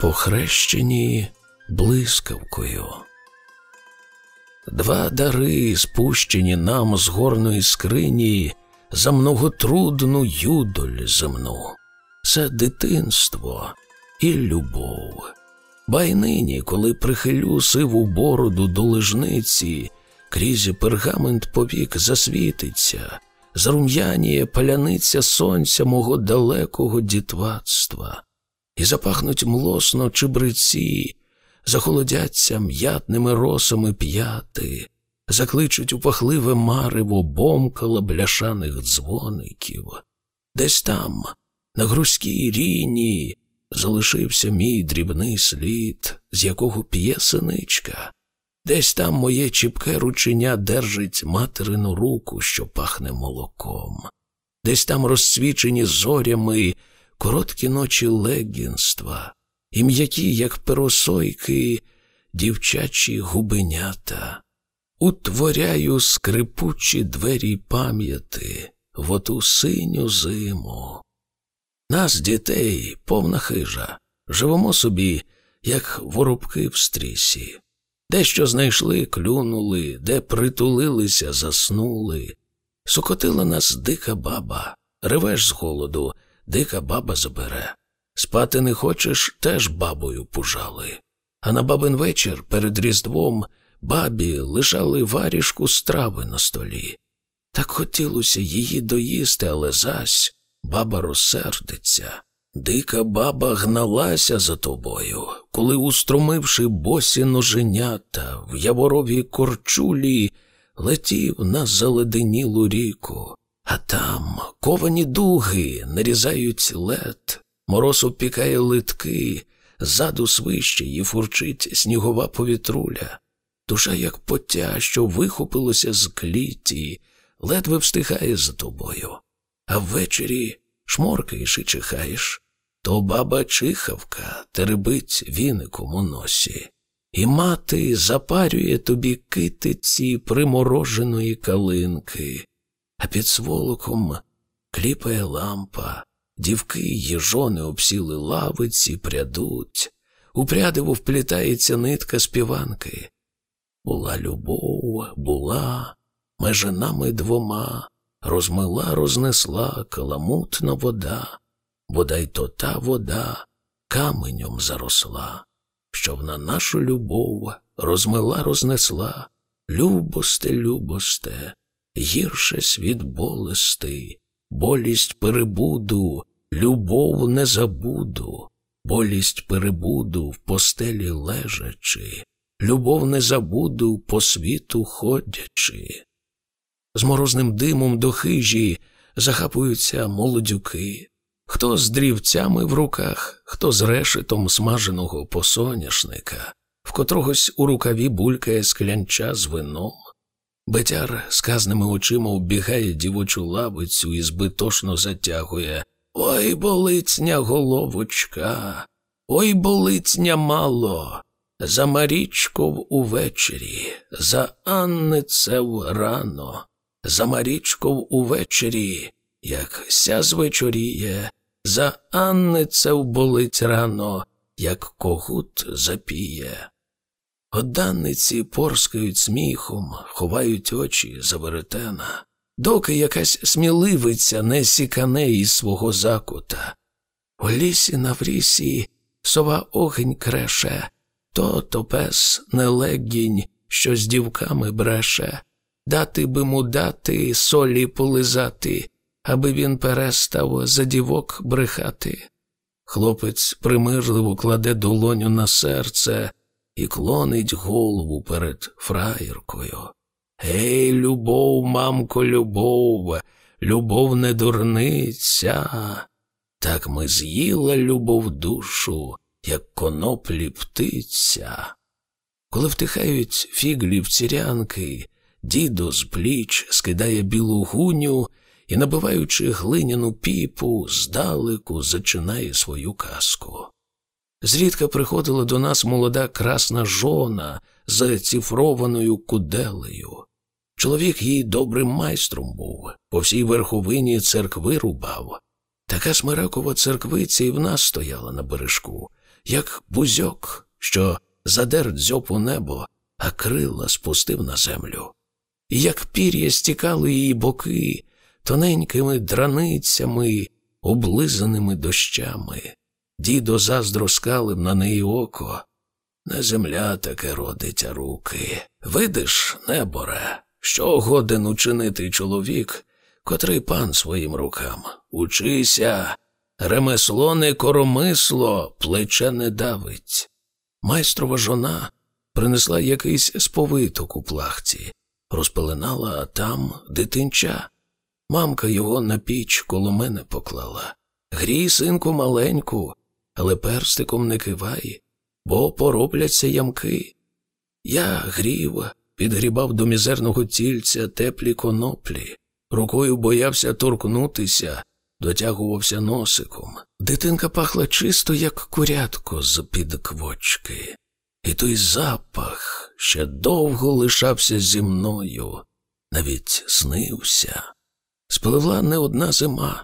похрещені блискавкою. Два дари, спущені нам з горної скрині за многотрудну юдоль земну. Це дитинство і любов. Байнині, коли прихилю сиву бороду до лежниці, крізь пергамент повік засвітиться, зарум'яніє паляниця сонця мого далекого дітватства, і запахнуть млосно чебриці, захолодяться м'ятними росами п'яти, закличуть у пахливе марево бомкала бляшаних дзвоників. Десь там, на грузькій ріні, залишився мій дрібний слід, з якого п'є синичка. Десь там моє чіпке рученя держить материну руку, що пахне молоком. Десь там розсвічені зорями короткі ночі легінства, і м'які, як перосойки, дівчачі губенята. Утворяю скрипучі двері пам'яти в оту синю зиму. Нас, дітей, повна хижа, живемо собі, як воробки в стрісі. Дещо знайшли, клюнули, де притулилися, заснули. Сокотила нас дика баба, ревеш з голоду, дика баба забере. Спати не хочеш, теж бабою пужали. А на бабин вечір перед Різдвом бабі лишали варішку страви на столі. Так хотілося її доїсти, але зась баба розсердиться. Дика баба гналася за тобою, коли, устромивши босі ноженята в яворовій корчулі, летів на заледенілу ріку, а там ковані дуги нарізають лед, мороз опікає литки, ззаду свище і фурчить снігова повітруля. Душа, як потя, що вихопилося з кліті, ледве встигає за тобою. А ввечері шморкаєш і чихаєш, то баба чихавка теребить віником у носі, і мати запарює тобі китиці примороженої калинки, а під сволоком кліпає лампа, дівки й жони обсіли лавиці, прядуть, у прядиву вплітається нитка співанки. Була любов, була, межи нами двома, розмила, рознесла каламутна вода, бодай то та вода каменем заросла, щоб на нашу любов розмила, рознесла, любосте, любосте, гірше світ болести, болість перебуду, любов не забуду, болість перебуду в постелі лежачи, любов не забуду по світу ходячи. З морозним димом до хижі захапуються молодюки, хто з дрівцями в руках, хто з решетом смаженого посоняшника, в котрогось у рукаві булькає склянча з вином. Бетяр сказними очима оббігає дівочу лавицю і збитошно затягує. Ой, болицня головочка, ой, болицня мало. За Марічков увечері, за Анницев рано, за Марічков увечері, як ся звечоріє, за Анницев болить рано, як когут запіє. Оданниці порскають сміхом, ховають очі за веретена, доки якась сміливиця не сікане із свого закута. У лісі на врісі сова огень креше, то то пес нелегінь, що з дівками бреше, дати би му дати солі полизати, аби він перестав за дівок брехати. Хлопець примирливо кладе долоню на серце і клонить голову перед фраєркою. Гей, любов, мамко, любов, любов не дурниця. Так ми з'їла любов душу, як коноплі птиця. Коли втихають фіглі в цірянки, дідо з пліч скидає білу гуню і, набиваючи глиняну піпу, здалеку зачинає свою казку. Зрідка приходила до нас молода красна жона з цифрованою куделею. Чоловік їй добрим майстром був, по всій верховині церкви рубав. Така смиракова церквиця і в нас стояла на бережку, як бузьок, що задер дзьоб у небо, а крила спустив на землю. І як пір'я стікали її боки тоненькими драницями, облизаними дощами. Дідо заздро скалив на неї око. Не земля таке родить, руки. Видиш, неборе, що годен учинити чоловік, котрий пан своїм рукам. Учися, ремесло не коромисло, плече не давить. Майстрова жона принесла якийсь сповиток у плахці, розпеленала, там дитинча. Мамка його на піч коло мене поклала. Грій, синку, маленьку, але перстиком не кивай, бо поробляться ямки. Я грів, підгрібав до мізерного тільця теплі коноплі, рукою боявся торкнутися, дотягувався носиком. Дитинка пахла чисто, як курятко з під квочки, і той запах ще довго лишався зі мною, навіть снився. Спливла не одна зима.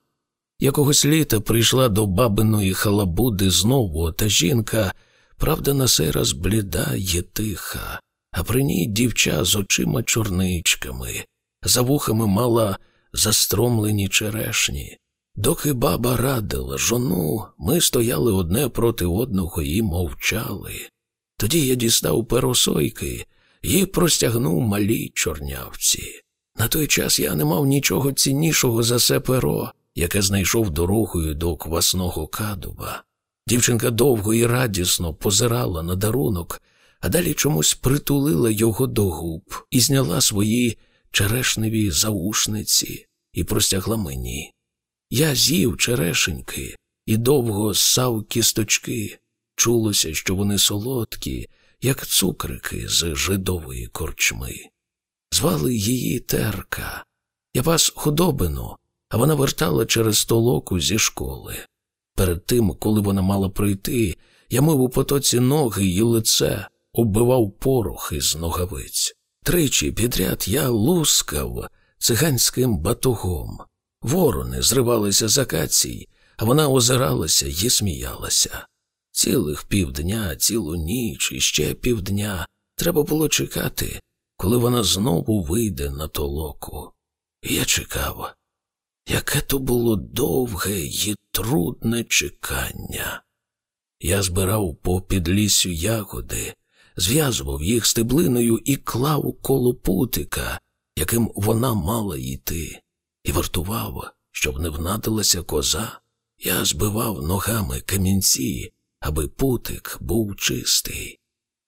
Якогось літа прийшла до бабиної халабуди знову та жінка, правда, на сей раз бліда є тиха, а при ній дівча з очима чорничками, за вухами мала застромлені черешні. Доки баба радила жону, ми стояли одне проти одного і мовчали. Тоді я дістав перосойки і простягнув малій чорнявці. На той час я не мав нічого ціннішого за се перо, яке знайшов дорогою до квасного кадуба. Дівчинка довго і радісно позирала на дарунок, а далі чомусь притулила його до губ і зняла свої черешневі заушниці і простягла мені. Я з'їв черешеньки і довго ссав кісточки. Чулося, що вони солодкі, як цукрики з жидової корчми. Звали її терка. Я пас худобину, а вона вертала через толоку зі школи. Перед тим, коли вона мала прийти, я мив у потоці ноги і лице, оббивав порох із ногавиць. Тричі підряд я лускав циганським батогом. Ворони зривалися з акацій, а вона озиралася і сміялася. Цілих півдня, цілу ніч і ще півдня треба було чекати, коли вона знову вийде на толоку. Я чекав, яке то було довге і трудне чекання. Я збирав по підлісю ягоди, зв'язував їх стеблиною і клав коло путика, яким вона мала йти, і вартував, щоб не внадилася коза. Я збивав ногами камінці, аби путик був чистий.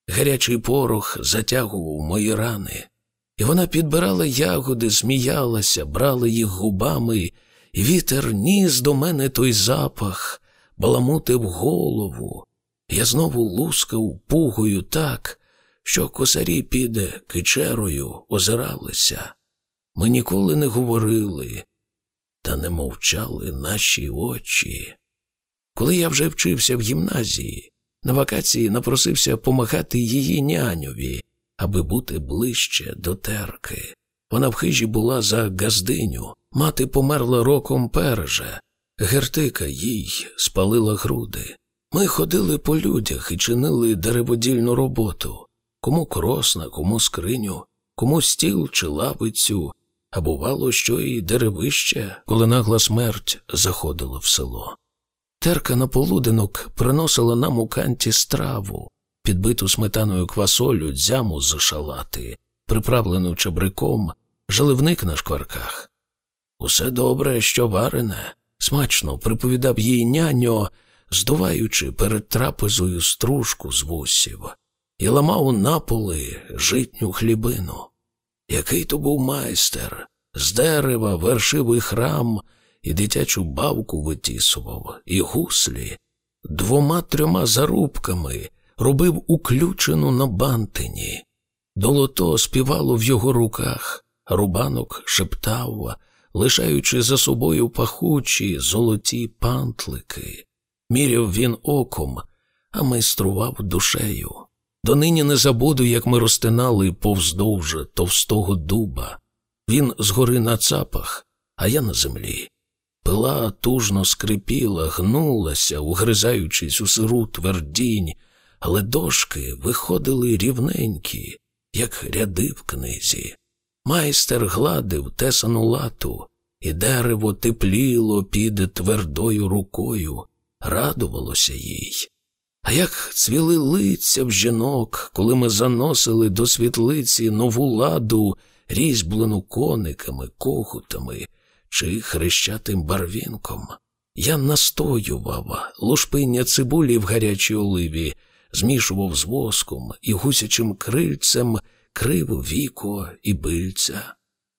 Гарячий порох затягував мої рани, і вона підбирала ягоди, сміялася, брала їх губами, і вітер ніс до мене той запах, баламутив голову. Я знову лускав пугою так, що косарі під кичерою озиралися. Ми ніколи не говорили, та не мовчали наші очі. Коли я вже вчився в гімназії, на вакації напросився помагати її няньові, аби бути ближче до терки. Вона в хижі була за газдиню, мати померла роком переже, гертика їй спалила груди. Ми ходили по людях і чинили дереводільну роботу кому кросна, кому скриню, кому стіл чи лавицю, а бувало, що і деревище, коли нагла смерть заходила в село. Терка на полуденок приносила нам у канті страву, підбиту сметаною квасолю, дзяму з шалати, приправлену чабриком, жаливник на шкварках. Усе добре, що варене, смачно приповідав їй няньо, здуваючи перед трапезою стружку з вусів, і ламав наполи житню хлібину. Який то був майстер, з дерева вершивий храм і дитячу бавку витісував, і гуслі, двома трьома зарубками робив уключену на бантині. Долото співало в його руках, рубанок шептав, лишаючи за собою пахучі золоті пантлики. Міряв він оком, а майстрував душею. Донині не забуду, як ми розтинали повздовж товстого дуба. Він згори на цапах, а я на землі. Пила тужно скрипіла, гнулася, угризаючись у сиру твердінь, але дошки виходили рівненькі, як ряди в книзі. Майстер гладив тесану лату, і дерево тепліло під твердою рукою, радувалося їй. А як цвіли лиця в жінок, коли ми заносили до світлиці нову ладу, різьблену кониками, когутами чи хрещатим барвінком. Я настоював лушпиння цибулі в гарячій оливі, змішував з воском і гусячим крильцем крив віко і бильця.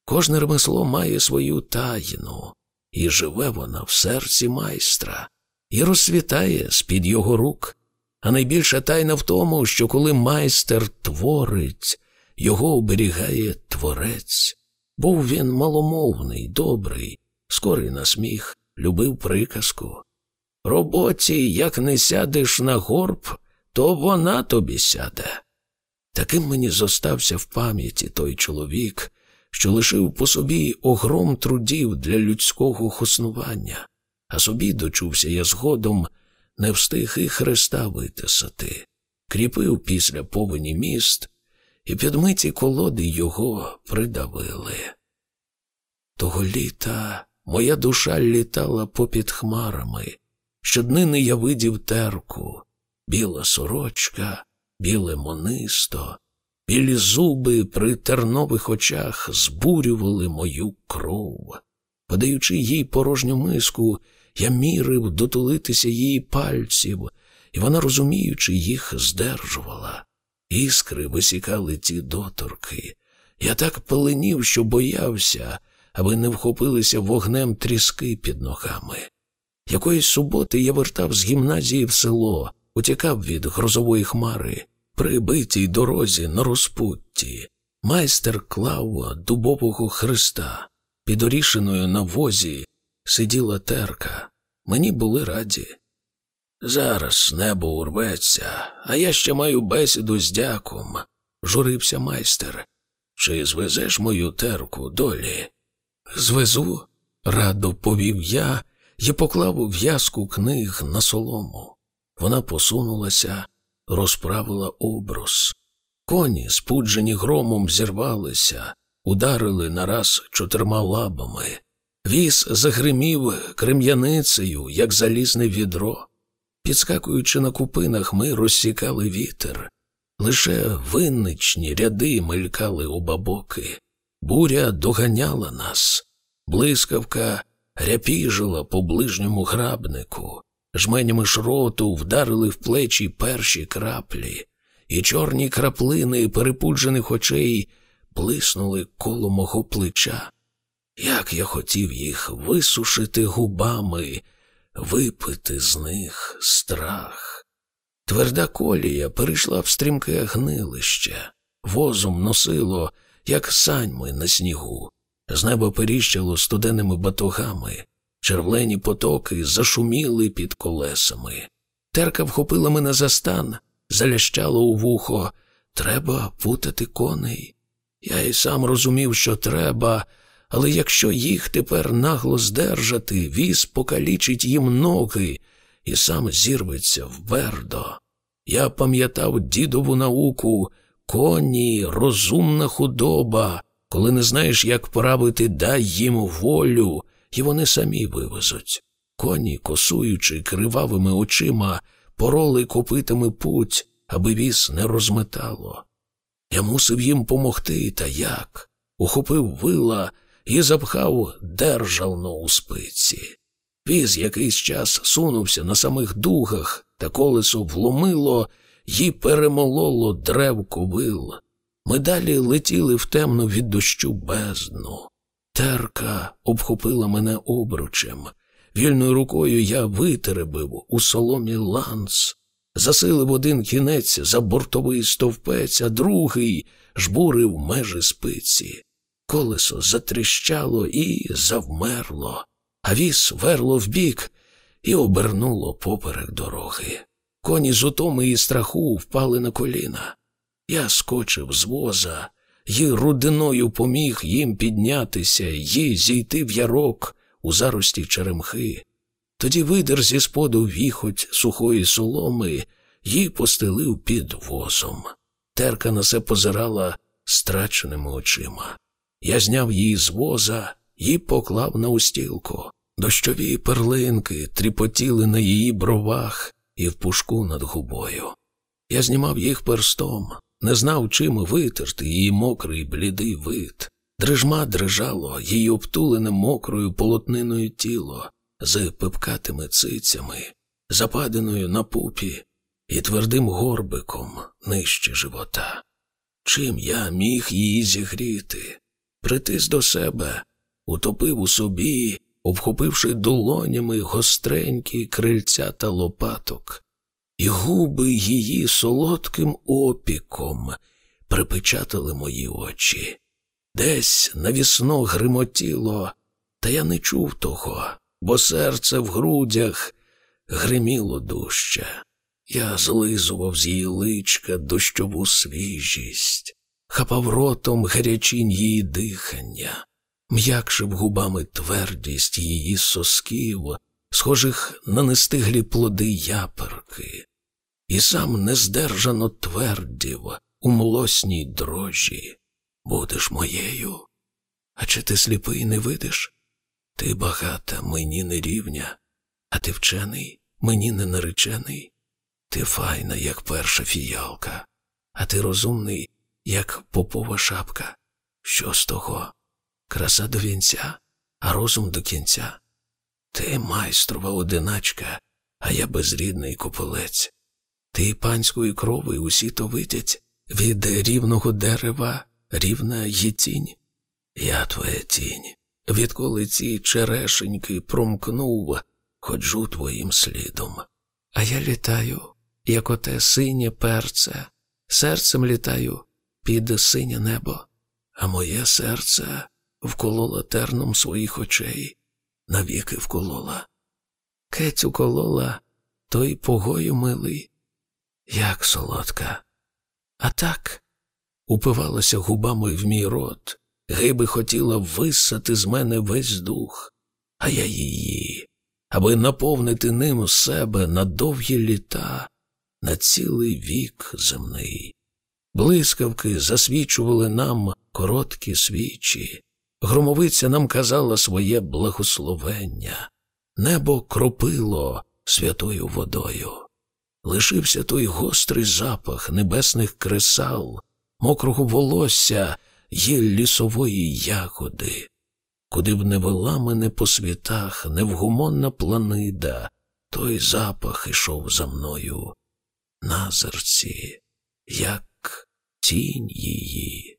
Кожне ремесло має свою тайну, і живе вона в серці майстра, і розсвітає з-під його рук. А найбільша тайна в тому, що коли майстер творить, його оберігає творець. Був він маломовний, добрий, скорий на сміх, любив приказку. Роботі, як не сядеш на горб, то вона тобі сяде. Таким мені зостався в пам'яті той чоловік, що лишив по собі огром трудів для людського хоснування, а собі дочувся я згодом, не встиг і хреста витисати, кріпив після повені міст, і підмиті колоди його придавили. Того літа моя душа літала попід хмарами, щоднини я видів терку, біла сорочка, біле монисто, білі зуби при тернових очах збурювали мою кров. Подаючи їй порожню миску, я мірив дотулитися її пальців, і вона, розуміючи, їх здержувала. Іскри висікали ті доторки. Я так пеленів, що боявся, аби не вхопилися вогнем тріски під ногами. Якоїсь суботи я вертав з гімназії в село, утікав від грозової хмари, при битій дорозі на розпутті. Майстер клав дубового христа. Під орішиною на возі сиділа терка. Мені були раді. Зараз небо урветься, а я ще маю бесіду з дяком, журився майстер. Чи звезеш мою терку долі? Звезу, радо повів я і поклав в'язку книг на солому. Вона посунулася, розправила обрус. Коні, спуджені громом, зірвалися, ударили нараз чотирма лабами. Віз загримів крем'яницею, як залізне відро. Підскакуючи на купинах, ми розсікали вітер. Лише винничні ряди мелькали у бабоки. Буря доганяла нас. Блискавка ряпіжила по ближньому грабнику. Жменями шроту вдарили в плечі перші краплі, і чорні краплини перепуджених очей блиснули коло мого плеча. Як я хотів їх висушити губами, випити з них страх. Тверда колія перейшла в стрімке гнилище, возом носило, як саньми на снігу, з неба періщало студенними батогами, червлені потоки зашуміли під колесами. Терка вхопила мене за стан, залящала у вухо. Треба путати коней. Я й сам розумів, що треба, але якщо їх тепер нагло здержати, віз покалічить їм ноги і сам зірветься в. Я пам'ятав дідову науку, коні, розумна худоба. Коли не знаєш, як правити, дай їм волю, і вони самі вивезуть. Коні, косуючи кривавими очима, пороли копитами путь, аби віз не розметало. Я мусив їм помогти, та як? Ухопив вила і запхав державно у спиці. Віз якийсь час сунувся на самих дугах, та колесо вломило й перемололо древко вил. Ми далі летіли в темну від дощу бездну. Терка обхопила мене обручем. Вільною рукою я витеребив у соломі ланц, засилив один кінець за бортовий стовпець, а другий жбурив межі спиці. Колесо затріщало і завмерло, а віз верло вбік і обернуло поперек дороги. Коні з утоми і страху впали на коліна. Я скочив з воза й рудиною поміг їм піднятися й зійти в ярок у зарості черемхи. Тоді видер зі споду віхоть сухої соломи їй постелив під возом. Терка на це позирала страченими очима. Я зняв її з воза і поклав на устілку. Дощові перлинки тріпотіли на її бровах і в пушку над губою. Я знімав їх перстом, не знав, чим витерти її мокрий блідий вид. Дрижма дрижало її обтулене мокрою полотниною тіло з пипкатими цицями, западеною на пупі і твердим горбиком нижче живота. Чим я міг її зігріти, притис до себе, утопив у собі, обхопивши долонями гостренькі крильця та лопаток, і губи її солодким опіком припечатали мої очі. Десь навісно гримотіло, та я не чув того, бо серце в грудях гриміло дужче. Я злизував з її личка дощову свіжість, хапав ротом гарячінь її дихання, м'якшив губами твердість її сосків, схожих на нестиглі плоди яперки, і сам нездержано твердів у млосній дрожі. Будеш моєю. А чи ти сліпий не видиш? Ти багата, мені не рівня, а ти вчений, мені не наречений. Ти файна, як перша фіялка, а ти розумний, як попова шапка. Що з того? Краса до вінця, а розум до кінця. Ти майстрова одиначка, а я безрідний копилець. Ти панської крови усі то видять від рівного дерева рівна є тінь. Я твоя тінь. Відколи ці черешеньки промкнув, ходжу твоїм слідом. А я літаю як оте синє перце, серцем літаю під синє небо, а моє серце вколола терном своїх очей, навіки вколола. Кеть колола той погою милий, як солодка. А так упивалася губами в мій рот, гиби хотіла висати з мене весь дух, а я її, аби наповнити ним себе на довгі літа на цілий вік земний. Блискавки засвічували нам короткі свічі, громовиця нам казала своє благословення, небо кропило святою водою. Лишився той гострий запах небесних кресал, мокрого волосся й лісової ягоди. Куди б не вела мене по світах невгумонна планида, той запах ішов за мною на зерці, як тінь її.